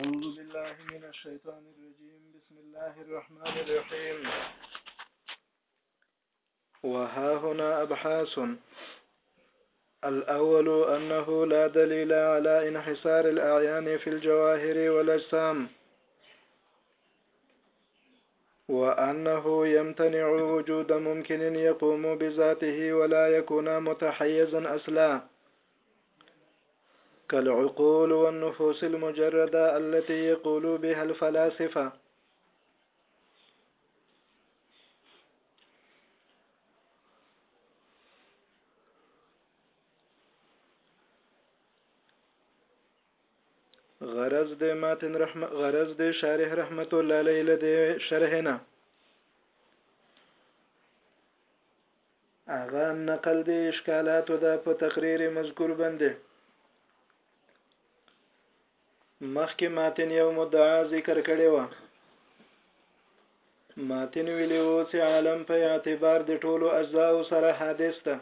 أعوذ بالله من الشيطان الرجيم بسم الله الرحمن الرحيم وها هنا أبحاث الأول أنه لا دليل على انحسار الأعيان في الجواهر والأجسام وأنه يمتنع وجود ممكن يقوم بذاته ولا يكون متحيزا أصلا كالعقول والنفوس المجردة التي يقول بها الفلاسفة غرض د ماتن رحمه غرض د شارح رحمت الله علیه له د شرحنا هغه هم نقل دی اشکالات دا په تقریر مذکور باندې مخکې ماتن یو مدعا ذکر کړی و ماتن ویلی و چې عالم په اعتبار د ټولو اجزا سره حادث ده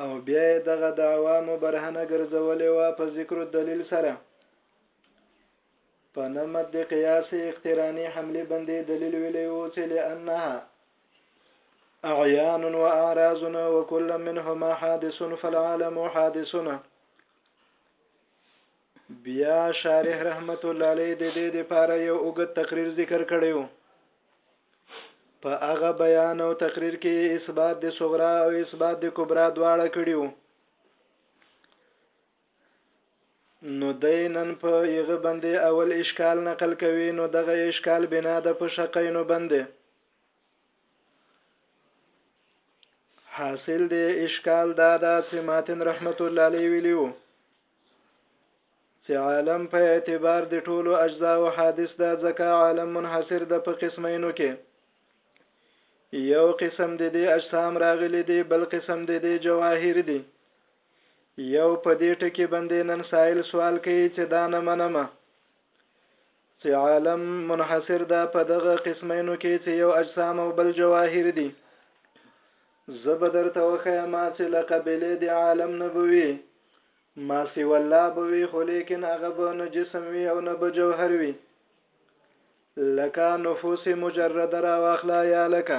او بیا دغه دعوا مبرهنه ګرځولې و په ذکر دلیل سره په نمت د قیاس اقترانی حمله بندې دلیل ویلی و چې لانها اعیان و اعراض و کل منهما حادث فالعالم حادث بیا شارح رحمت الله علیه د دې لپاره یو اوږد تقریر ذکر کړی و په هغه بیان او تقریر کې اثبات د صغرا او اثبات د کبرا دواړه کړیو نو دی نن په یغه بندې اول اشکال نقل کوي نو دغه اشکال بنا د په شقینو بندې حاصل دی اشکال دا دا چې ماتن رحمت الله علیه ویلیو چې عالم په اعتبار د ټولو اجزا او حادث دا ځکه عالم منحصر د په قسمینو کې یو قسم د دې اجسام راغلي دي بل قسم د دې جواهر دي یو په دې ټکی باندې نن سائل سوال کوي چې دا نه منمه چې عالم منحصر ده په دغه قسمینو کې چې یو اجسام او بل جواهر دي زه به درته وښیم چې له قبیلې د عالم نه به وي ما سوی الله به وي خو لیکن هغه به نه جسم وي او نه به جوهر وي لکه نفوس مجرده را واخله یا لکه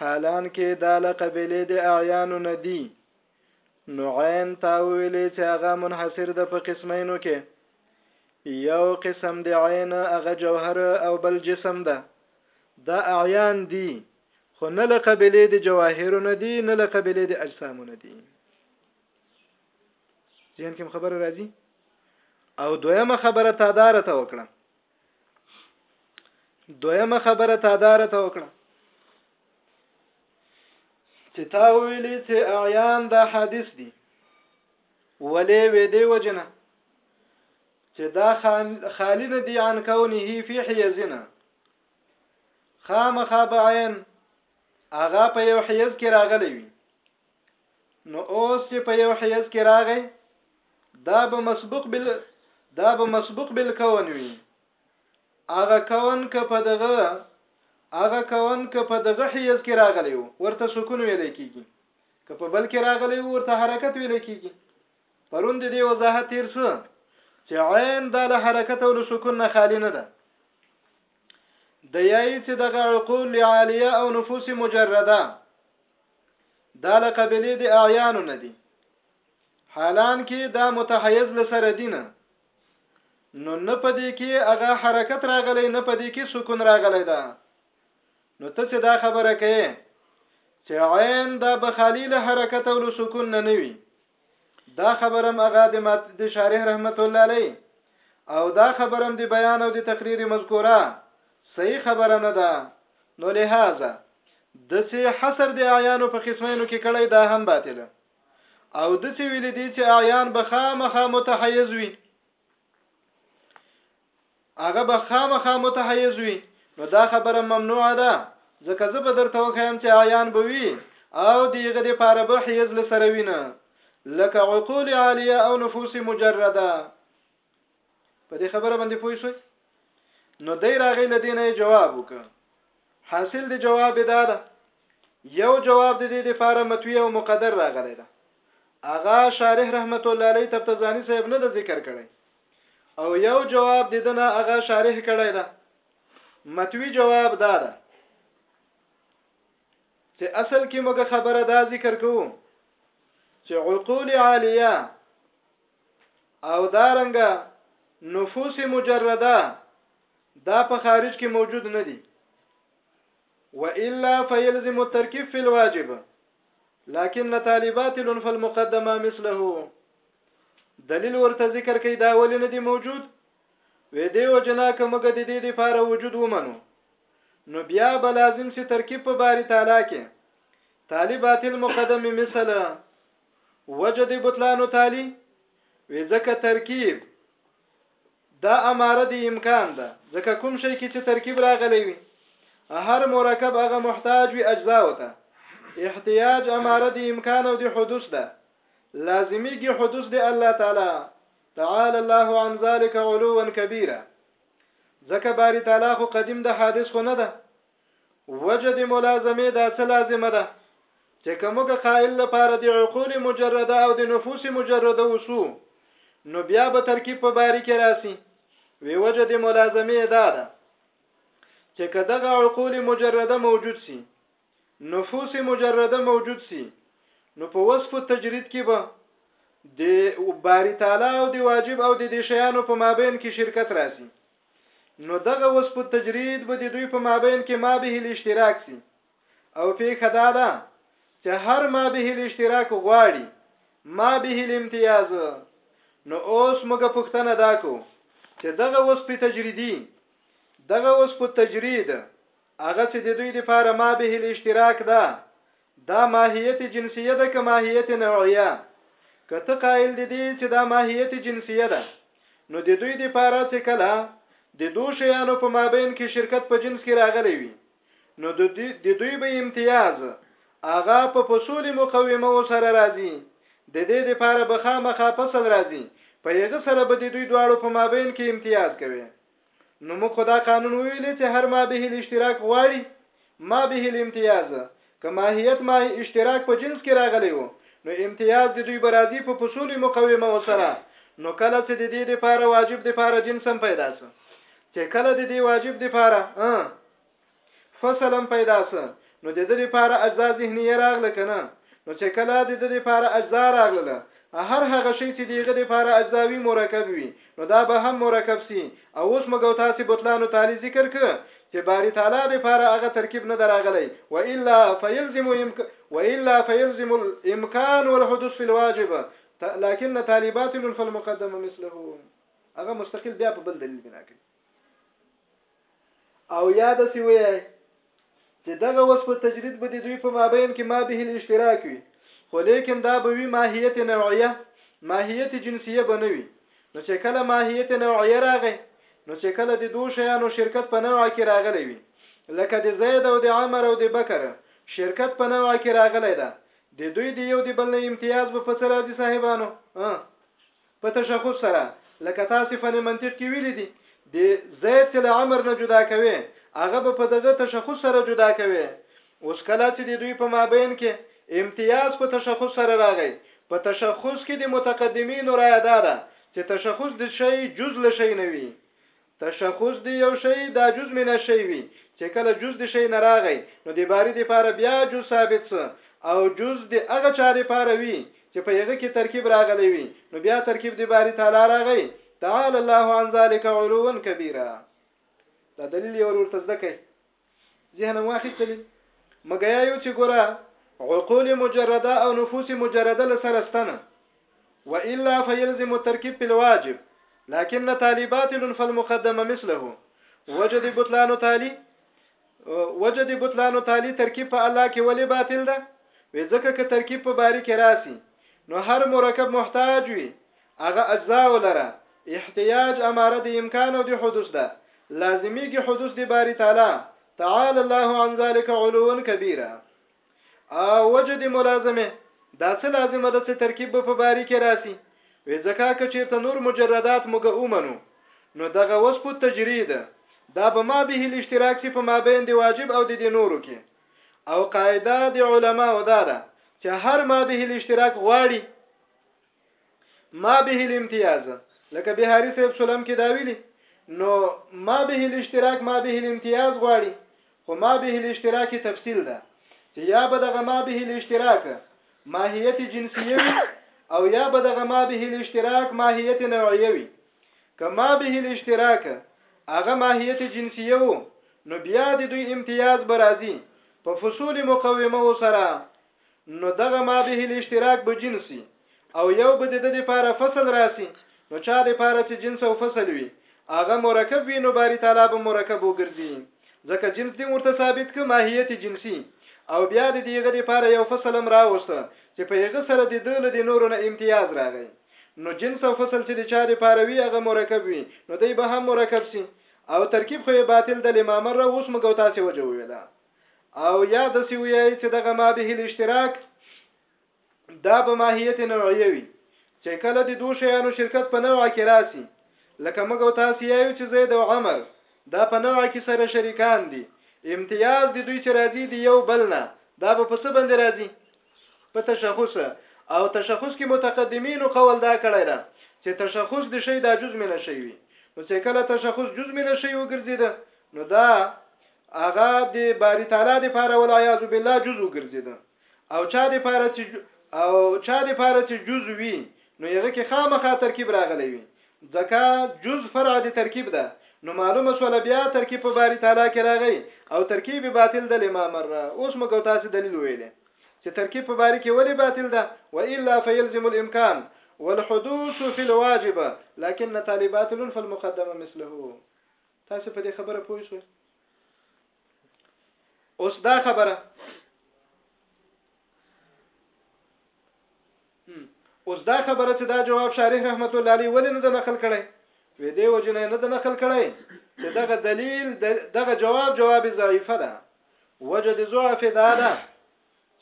حالان کې دا له قبیلې د اعیانو نه دي نو عین تا ویلې چې هغه منحصر د په قسمینو کې یو قسم د عین هغه جوهر او بل جسم ده دا اعیان دي خو نه له قبیلې د جواهر نه دي نه له قبیلې د اجسام نه دي ځین کوم خبره راځي او دویمه خبره تادار ته وکړه دویمه خبره تا دار ته وکړه چې تا ویلې چې اعیان دا حادث دي ولې وې دی وجنه چې دا خالی نه دی عن کونه فی حیزنا خامخا بعین اغا په یو حیز کې راغلی وي نو اوس چې په یو حیز کې راغی دا به مسبوق بل دا به مسبوق بل کون وي هغه کون که په دغه هغه کون که په دغه حیز کې راغلی وو ورته سکون ویل کیږي که په بل کې راغلی وو ورته حرکت ویل کیږي پروند دی وضاحت تیر شو چې عین د له حرکت او له سکون نه خالی نه ده د یای چې دغه عقول عالیه او نفوس مجرده دا له قبیلې د اعیانو نه دي حالان کې دا متحیز لسره دي نه نو نه پدې کې هغه حرکت راغلی نه پدې کې سکون راغلی دا نو ته څه دا خبره کوي چې عین دا بخالی له حرکت او له سکون نه نوي دا خبرم هغه د مات د شارح رحمت الله علی او دا خبرم د بیان او د تقریر مذکوره صحیح خبره نه ده نو لهذا د سي حصر د اعیانو په قسمینو کې کړی دا هم باطله او د سي ویل دي چې اعیان به خامخا متحیز وي هغه به خامخا متحیز وي نو دا خبره ممنوع ده ځکه زه به درته وخیم چې عیان به وي او دیغه د پاره به حیز لسره وینه لکه عقول عالیه او نفوس مجرده په دې خبره باندې پوه شئ نو دی راغی لدینه جواب وکړه حاصل دی جواب دا ده یو جواب د دې لپاره متوی او مقدر راغلی ده اغا شارح رحمت الله علیه تبتزانی صاحب نه د ذکر کړی او یو جواب د دنه اغا شارح کړی ده متوی جواب دا ده چې اصل کې موږ خبره دا ذکر کوو چې عقول عالیه او دارنګه نفوس مجرده دا په خارج کې موجود نه دي والا فيلزم التركيب في الواجب لكن طالبات فالمقدمه مثله دلیل ورته ذکر کوي دا ولې نه دی موجود وې دی او جنا کومګه د دې لپاره وجود ومنو نو بیا به لازم سي ترکیب په باری تعالی کې طالبات المقدم مثل وجد بطلان تالی وې ځکه ترکیب دا اماره دی امکان ده ځکه کوم شی کی چه ترکیب راغلی وی هر مرکب هغه محتاج وی اجزاو ته احتیاج اماره دی امکان او دی حدوث ده لازمی گی حدوث دی الله تعالی تعالی الله عن ذلك علوا كبيرا ځکه باری تعالی خو قدیم ده حادث خو نه ده وجه د ملازمې دا څه لازمه ده چې که موږ قائل لپاره د عقول مجرده او د نفوس مجرده اوسو نو بیا به ترکیب په باری کې راسي وی وجه د ملازمې دا ده چې که دغه عقول مجرده موجود سي نفوس مجرده موجود سي نو په وصف التجرید کې به د باری تعالی او د واجب او د دې شیانو په مابین کې شرکت راسي نو دغه وصف التجرید به د دوی په مابین کې ما به الاشتراک سي او پیښه دا ده چې هر ما به الاشتراک غواړي ما به الامتیاز نو اوس موږ پوښتنه دا کو چې دغه وصف تجریدي دغه وصف التجرید هغه چې د دوی لپاره ما به الاشتراک ده دا ماهیت جنسیه ده که ماهیت نوعیه؟ که ته قائل د دې چې دا ماهیت جنسیه ده نو د دوی د پاره چې کله د دو شیانو په مابین کې شرکت په جنس کې راغلی وي نو د دوی به امتیاز هغه په فصول مقومو سره راځي د دې د پاره به خامخا فصل راځي په یغه سره به د دوی دواړو په مابین کې امتیاز کوي نو موږ خدا قانون ویلې چې هر ما به الاشتراک غواړي ما به الامتیاز که ماهیت ما اشتراک په جنس کې راغلی وو نو امتیاز د دوی برازي په فصول مقومه وسره نو کله چې د دې لپاره واجب د لپاره جنس هم پیدا سو چې کله د دې واجب د لپاره فصلا پیدا سه نو د دې لپاره اجزا ذهنیه راغله کنه نو چې کله د دې لپاره اجزا راغله هر هغه شی چې دیغه لپاره اجزاوی مرکب وي نو دا به هم مرکب سي او اوس موږ تاسو بطلان تعالی ذکر ک چې باری تعالی لپاره هغه ترکیب نه دراغلی و الا فیلزم امک و الا فیلزم الامکان والحدوث فی الواجب لكن طالبات فالمقدمه مثله هغه مستقل بیا په بل دلیل بنا کوي او یا داسې وایي چې دغه وس په تجرید به د دوی په مابین کې ما به الاشتراک وي خو لیکن دا به وي ماهیت نوعیه ماهیت جنسیه به نه وي نو چې کله ماهیت نوعیه راغی نو چې کله د دوه شیانو شرکت په نوع کې راغلی وي لکه د زید او د عمر او د بکر شرکت په نوع کې راغلی ده د دوی د یو د بل نه امتیاز به په څه راځي صاحبانو په تشخص سره لکه تاسې فن منطق کې ویلي دي دې زید چې له عمر نه جدا کوې هغه به په دغه تشخص سره جدا کوې اوس کله چې د دوی په مابین کې امتیاز په تشخص سره راغی په تشخص کې د متقدمینو رایه دا ده چې تشخص د شی جز له شی نه وي تشخص دي يو شي دا جز مي نه شي وي چي کله جز دي شي نه راغي نو دي باري دي پاره بيا جز ثابت سه او جز دي هغه چا دي پاره وي چي په يغه کي ترکيب راغلي وي نو بيا ترکيب دي باري تعالی راغي تعالی الله عن ذلک علوا کبيرا دا دليل يي ورورته زده کړي. ذهن واخیستلی مګیا یو چې ګوره عقول مجرده او نفوس مجرده لسره ستنه والا فيلزم التركيب في الواجب لكن تالي باطل فالمقدم مثله وجد بطلان تالي وجد بطلان تالي ترکیب په الله کې ولی باطل ده وې ځکه که ترکیب په باری کې راسي نو هر مرکب محتاج وي هغه اجزاو لره احتیاج اماره د امکان او د حدوث ده لازمیږي حدوث د باری تعالی تعالی الله عن ذلک علوا کبیره او وجه د ملازمه دا څه لازمه ده چې ترکیب به په باری کې راسي وې ځکه که چیرته نور مجردات موږ اومنو نو دغه وصف التجرید دا به ما به الاشتراک سی په مابین دی واجب او د دې نورو کې او قاعده د علما او دا ده چې هر ما به الاشتراک غواړي ما به الامتیاز لکه بهاری صاحب سلام کې دا ویلي نو ما به الاشتراک ما به الامتیاز غواړي خو ما به الاشتراک تفصیل ده چې یا به دغه ما به الاشتراک ماهیت جنسیه وي او یا به دغه ما به الاشتراک ماهیت نوعیه وي کما به الاشتراک هغه ماهیت جنسیه وو نو بیا د دوی امتیاز برازي په فصول مقومه سره نو دغه ما به الاشتراک به جنسي او یو به د د لپاره فصل راسي نو چا د لپاره چې جنس او فصل وي هغه مرکب وي نو باری تعالی به مرکب وګرځي ځکه جنس دې ورته ثابت ک ماهیت جنسي او بیا د دیغه د لپاره یو فصل هم راوسته چې په یغه سره د دل د نورو نه امتیاز راغی نو جنس او فصل چې د چا د لپاره وي هغه مرکب وي نو دی به هم مرکب سي او ترکیب خو یې باطل د امامر اوس مګو تاسو وجه ویله او یا د سی ویای چې دغه ما به الاشتراک دا په ماهیت نوعیه وي چې کله د دوه شیانو شرکت په نوع کې راسي لکه موږ او تاسو یو چې زید او عمر دا په نوع کې سره شریکان دي امتیاز د دوی چې راځي دی یو بل نه دا به په څه باندې راځي په تشخص او تشخص کې متقدمینو قول دا کړی دا چې تشخص د شی دا جز منه شي وي نو چې کله تشخص جز منه شي وګرځي نو دا هغه د باری تعالی د پاره والعیاذ بالله جز وګرځیده او چا د پاره چې او چا د پاره چې جز وی نو یغه کې خامخا ترکیب راغلی وي ځکه جز فرع د ترکیب ده نو معلومه سول بیا ترکیب په باری تعالی کې راغی او ترکیب باطل د لما مره اوس مګو تاسو دلیل ویلې چې ترکیب په باری کې ولی باطل ده و الا فیلزم الامکان والحدوث فی الواجب لكن طالبات فالمقدمه مثله تاسو په دې خبره پوه شئ اوس دا خبره اوس دا خبره چې دا جواب شارح رحمت الله علیه ولې نه نقل کړي وې دې وجنه نه نقل کړي چې دغه دلیل دغه جواب جواب ضعیفه ده وجه د ضعف دا ده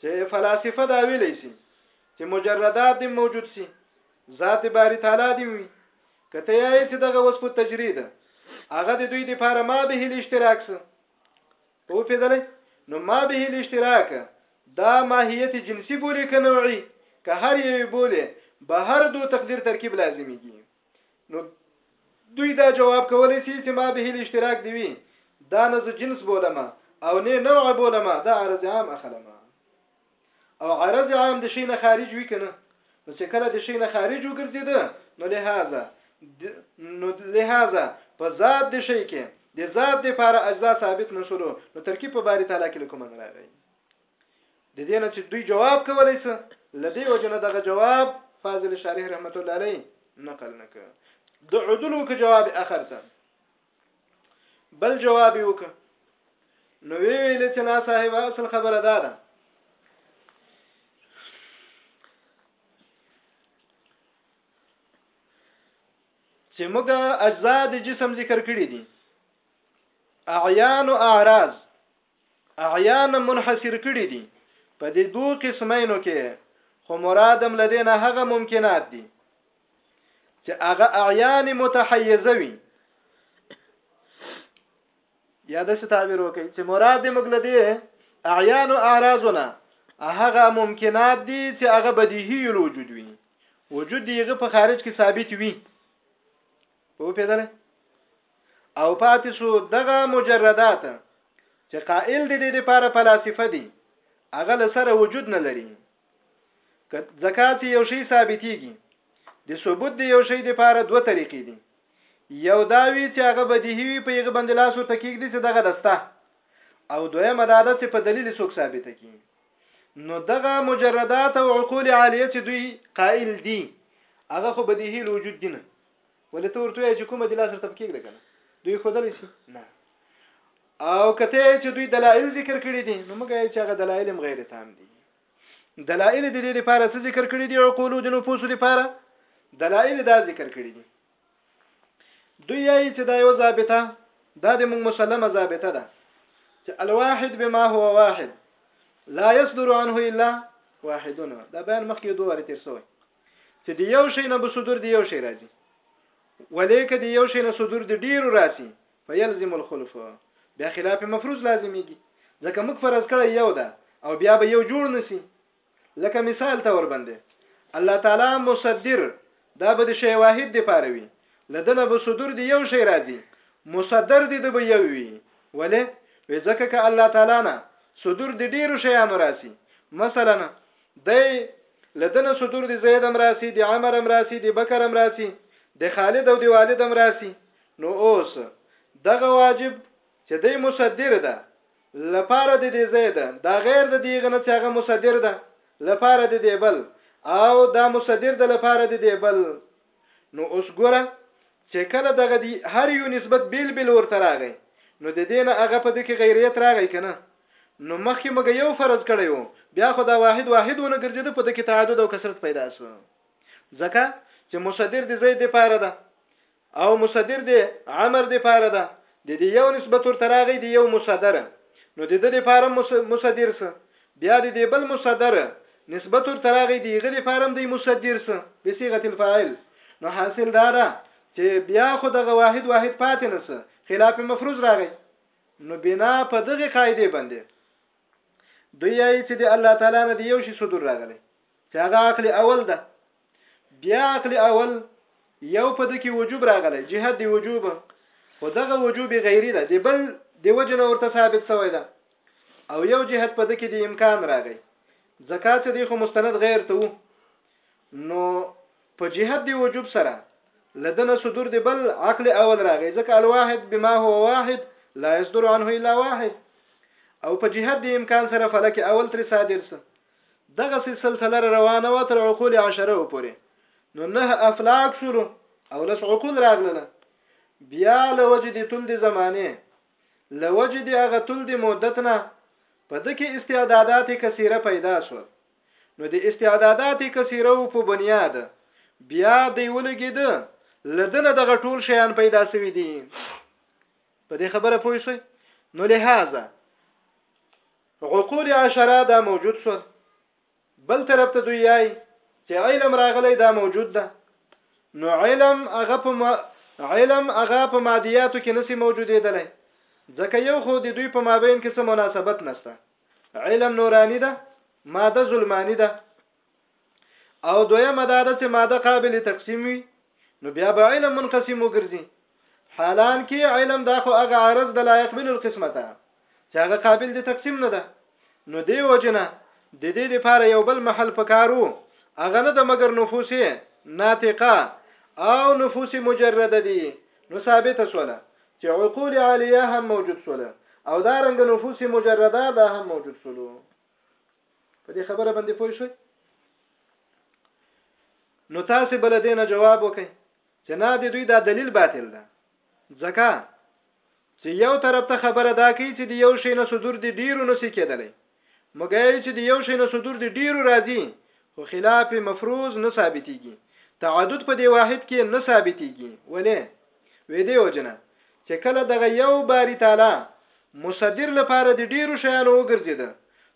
چې فلاسفه دا ویلی سي چې مجردات دې موجود سي ذات باری تعالی دې وي کته یې چې دغه وصف تجرید هغه د دوی د پاره ما به الاشتراک سه په پیدلې نو ما به الاشتراک دا ماهیت جنسی بولی که نوعی که هر یوی بولی به هر دو تقدیر ترکیب لازمیږي نو دوی دا جواب کولی سي چې ما به الاشتراک دی وي دا نه زه جنس بولم او نه نوع بولم دا عرض عام اخلم او عرض عام د شي نه خارج وي کنه نو چې کله د شي نه خارج وګرځید نو لهذا نو لهذا په ذات د شي کې د ذات لپاره اجزا ثابت نشولو نو ترکیب په باری تعالی کې کوم نه راغی د دې نه چې دوی جواب کولی سه لدی وجنه دغه جواب فاضل شارح رحمت الله علیه نقل نک د عدل وک جواب اخر ته بل جواب وک نو وی ویل چې نا صاحب اصل خبره ده ده چې موږ اجزا د جسم ذکر کړی دي اعیان او اعراض اعیان منحصر کړي دي په دې دوو قسمینو کې خو مرادم لدې نه هغه ممکنات دي چې هغه اعیان متحیزه وي یا د څه تعبیر وکړي چې مراد دې موږ لدې اعیان او اعراضونه هغه ممکنات دي چې هغه بدیهی الوجود وي وجود دیغه په خارج کې ثابت وي په پیدل او پاتې شو دغه مجردات چې قائل دي د لپاره فلسفه دي هغه لسره وجود نه لري ځکه چې یو شی ثابتېږي د ثبوت د یو شی د لپاره دوه طریقې دي یو دا وی چې هغه بدیهی وي په یغه باندې لاس ورته کېږي چې دغه دسته او دویمه دا ده چې په دلیل څوک ثابت کی نو دغه مجردات او عقول عالیه چې دوی قائل دي هغه خو بدیهی الوجود دي نه ولې ته ورته چې کومه دلا سره تفکیک ده کنه دوی خودلی شي نه او کته چې دوی دلایل ذکر کړی دي نو موږ یې چې هغه دلایل هم غیر تام دي دلایل د دې لپاره څه ذکر کړی دي عقول د نفوس لپاره دلایل دا ذکر کړی دي دوی یې چې دا یو ضابطه دا د موږ مسلمه ضابطه ده چې الواحد بما هو واحد لا يصدر عنه الا واحدنا دا بیان مخکې دوه لري تر سوې چې د یو شی نه به صدور دی یو شی راځي ولې که د یو شی نه صدور د ډیرو راسي فیلزم الخلف بیا خلاف مفروض لازمیږي ځکه موږ فرض کړی یو ده او بیا به یو جوړ نسی لکه مثال ته وربندې الله تعالی مصدر دا به د شی واحد دی پاروي لدنه به صدور دی یو شی راځي مصدر دی د به یو وي ولې وځکه که الله تعالی نه صدور د ډیرو شیانو راسي مثلا دی له ده نه صدور د زید هم راسي، د عمر هم راسي، د بکر هم راسي، د خالد او د والد هم راسي، نو اوس دغه واجب چې دی مصدر ده له پاره د دې زید دا غیر د دې هغه نه چې هغه مصدر ده له پاره د دې بل او دا مصدر ده له پاره د دې بل. نو اوس ګوره چه کله دغه دی هر یو نسبت بیل بیل ورته راغی نو ددی نه هغه په دکی غیریت راغی کنه نو مخکی موږ یو فرض کړی وو بیا خو دا واحد واحد ونه ګرځیده په دکی تعدد او کثرت پیدا سو ځکه چه مصدر دی زید دی پاره ده او مصدر دی عمر دی پاره ده د دې یو نسبت ورته راغی د یو مصدر نو د ده لپاره هم مصدر سه، بیا د دې بل مصدر نسبت ورته راغی د هغه لپاره هم دی مصدر سه بصیغة الفاعل نو حاصل دا ده چې بیا خو دغه واحد واحد پاتې نه سه خلاف مفروض راغی نو بنا په دغه قاعده باندې دوی یې چې د الله تعالی نه د یو شي صدور راغلی چې هغه عقل اول ده بیا عقل اول یو په دکی وجوب راغلی جهاد دی وجوب خو دغه وجوب غیری ده دی بل دی وجه نه ورته ثابت سوی ده او یو جهاد په دکی دی امکان راغی زکات چې دی خو مستند غیر ته وو نو په جهاد دی وجوب سره لدنه صدور دی بل عقل اول راغی ځکه الواحد بما هو واحد لا يصدر عنه الا واحد او په جهاد دی امکان سره فلک اول تر صادر سره دغسې سلسله را روانه وه تر عقول عشره و پورې نو نه افلاک شولو او لس عقول راغلل بیا له وجې دې تول دې زمانې له وجې دې هغه تول دې مدت نه په دکې استعدادات کثیره پیدا سول نو د استعدادات کثیره و په بنیاد بیا دی ولګې ده لدنه دغه ټول شیان پیدا سوي دي په دې خبره پوه شئ نو لہذا عقول عشره دا موجود سول بل طرف ته دوی یای چې علم راغلی دا موجود ده نو علم هغه په ما... علم هغه په مادیاتو کې نسی موجودېدلی ځکه یو خو د دوی په مابین کې څه مناسبت نشته علم نورانی ده ماده ظلمانی ده او دویمه دا ده چې ماده قابل تقسیم وي نو بیا به علم منقسم وګرځي حالان کې علم دا خو هغه عرض د لا يقبل القسمته چې هغه قابل د تقسیم نه ده نو دی وجنه د دې لپاره یو بل محل پکارو هغه نه د مگر نفوس ناطقه او نفوس مجرده دي نو ثابته سوله چې عقول عالیه هم موجود سوله او دا رنګ نفوس مجرده دا هم موجود سوله په دې خبره باندې پوه شئ نو تاسو بل دینه جواب وکئ چې نه د دوی دا دلیل باطل ده ځکه چې یو طرف ته خبره دا کوي چې د یو شی نه صدور دی ډیرو نسی کېدلی مګر چې د یو شی نه صدور دی ډیرو راځي خو خلاف مفروض نه ثابتېږي تعدد په دی واحد کې نه ثابتېږي ولې ویدې وجنه چې کله دغه یو باری تعالی مصدر لپاره د ډیرو شیانو وګرځیده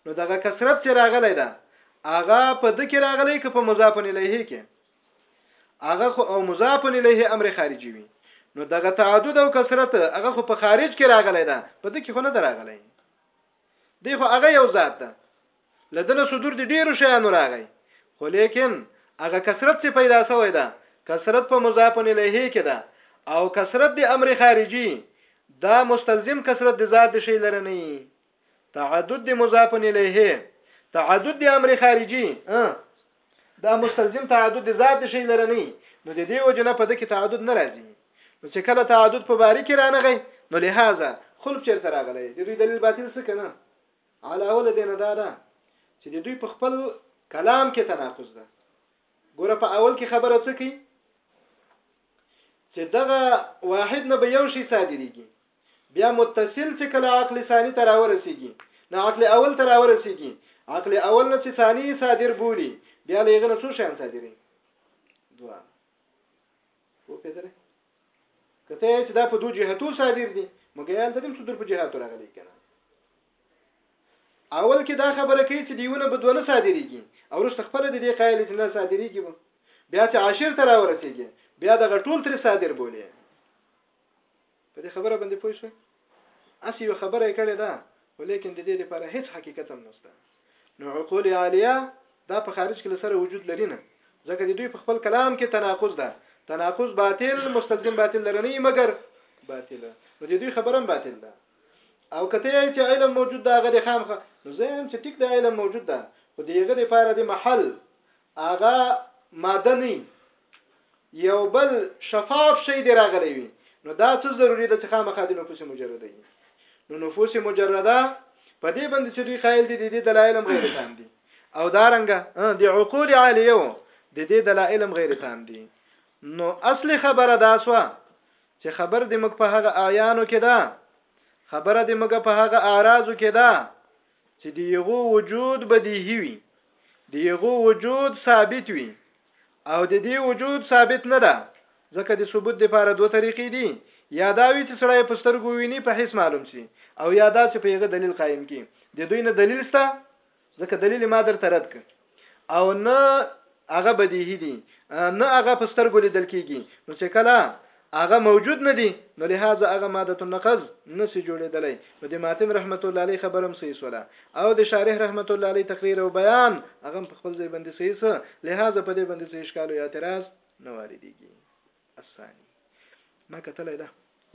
نو دغه کثرت چې راغلی ده هغه په د کې راغلی که په مضاف الیه کې هغه خو او مضاف الیه امر خارجي وي نو دغه تعدد او کثرت هغه خو په خارج کې راغلی ده په د کې خو نه راغلی دی خو هغه یو ذات ده له دنه صدور دي ډیرو شیانو راغی خو لیکن هغه کثرت څخه پیدا شوی ده کثرت په مضاف الیه کې ده او کثرت د امر خارجي دا مستلزم کثرت د ذات د شی لره نه تعدد د مضاف الیه تعدد د امر خارجي دا مستلزم تعدد د ذات د شی لره نه نو د دې وجنه په دکې تعدد نه راځي نو چې کله تعدد په باری کې رانغی نو لهدا خلف چیرته راغلی د دوی دلیل باطل څه کنه علاوه له دې نه دا ده چې د دوی په خپل کلام کې تناقض ده ګوره په اول کې خبره څه کوي چې دغه واحد نه به یو شی صادریږي بیا متصل چې کله عقل ثانی ته راورسیږي نه عقل اول ته راورسیږي عقل اول نه چې ثانی صادر بولی بیا لېغه نه څو شیان صادري دوا و پیدره کته چې دا په دوه جهتو صادر دي مګیال د دې څو در په جهاتو راغلي کنه اول کې دا خبره کوي چې دیونه بدونه صادريږي او رست خپل د دې قایل چې نه صادريږي بیا چې عاشر تر ورسیږي بیا د غټول تر صادر بولي په دې خبره باندې پوه شوې؟ هسې یوه خبره یې کړې ده، خو لیکن د دې لپاره هېڅ حقیقت هم نشته. نو عقول عالیه دا په خارج کې له سره وجود لري نه، ځکه د دوی په خپل کلام کې تناقض ده، تناقض باطل، مستلزم باطل لره نه وي مګر باطل، نو د دوی خبره هم باطل ده. او کته یې چې علم موجود ده هغه د خامخه نو زه هم چې ټیک د علم موجود ده خو د هغه لپاره د محل هغه ماده نه یو بل شفاف شی دی راغلی وي نو دا څه ضروری ده چې خامخا د نفوس مجرده وي نو نفوس مجرده په دې باندې چې دوی قائل دي د دې دلایل هم غیر تام دي او دا رنګ د عقول عالیه د دې دلایل هم غیر تام دي نو اصلي خبره دا سوه چې خبر د مګ په هغه اعیانو کې ده خبره د مګ په هغه اعراضو کې ده چې د یغو وجود بدیهی وي د یغو وجود ثابت وي او د دې وجود ثابت نه ده ځکه د ثبوت لپاره دوه طریقې دي یا دا وی چې سړی په سترګو ویني په حس معلوم شي او یا دا چې په یغه دلیل قائم کی د دوی نه دلیل سته ځکه دلیل ما در ترد ک او نه هغه بدیهی دي نه هغه په سترګو لیدل کیږي نو چې کله هغه موجود نه دي نو لهدا هغه ماده النقض نسی جوړیدلی نو د ماتن رحمت الله علیه خبرم صحیح ولا او د شارح رحمت الله علیه تقریر او بیان هغه په خپل ځای باندې صحیح سه لهدا په دې باندې صحیح اشکال او اعتراض نه واردېږي اسانی ما کتلې ده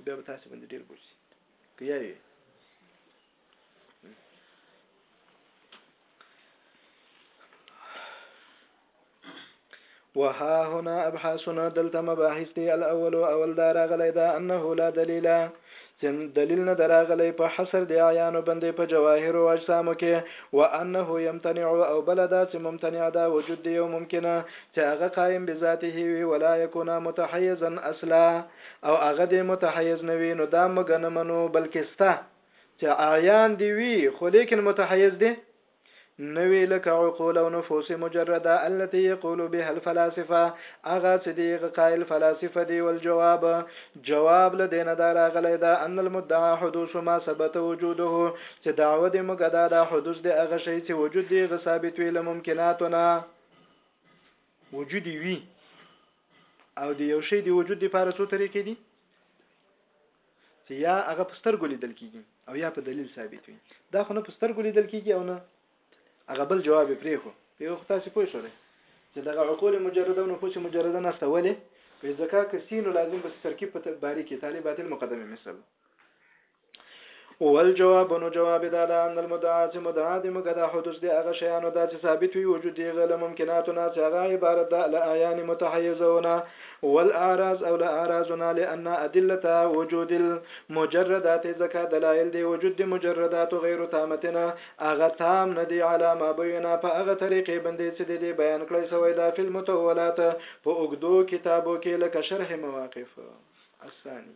بیا به تاسو باندې ډیر بوج کیږي وها هنا ابحاثنا دلته مباحث دی الاول اول دا راغلی دا انه لا دلیل چې دلیل نه دراغلی په حصر دی عیانو باندې په جواهر او اجسامو کې وانه یمتنع او بل دا چې ممتنع دا وجود دی او ممکنه چې هغه قائم بذاته وي ولا یکون متحیزا اصلا او هغه دی متحیز نه وي نو دا مګنمنو بلکې ستا چه اعیان دی وی خو لیکن متحیز دی نه وی لکه عقول او نفوس مجرده التي يقول بها الفلاسفه اغا چه دی غ قائل فلاسفه دی والجواب جواب لدین دا راغلی دا ان المدعا حدوث ما ثبت وجوده چه دعوه دی مګه دا دا حدوث دی اغه شی چه وجود دی غ ثابت وی لممکناتنا وجود وی او دی یو شی دی وجود دی پاره څو طریقې دي چې یا هغه په سترګو لیدل کیږي او یا په دلیل ثابت وي دا خو نه په سترګو لیدل کیږي او نه هغه بل جواب پرې خو یو خو تاسو پوه شئ چې دغه عقول مجرده او نفوس مجرده نه سوله په ځکه کسین لازم بس ترکیب په باری کې طالب باطل مقدمه مثال والجواب نو جواب دا ده ان المدعا چې مدعا د مګه د حدوث دی هغه شیانو دا چې ثابت وي وجود دی غل ممکنات نه چې هغه عبارت ده لا عیان متحیزونه والاعراض او له اعراضو نه لان ادلته وجود المجردات ځکه دلایل دی وجود د مجردات غیر تامتنه هغه تام نه دی علا ما بینا په هغه طریقې باندې چې د دې بیان کړی سوی دا فی المتولات په اوږدو کتابو کې لکه شرح مواقف الثاني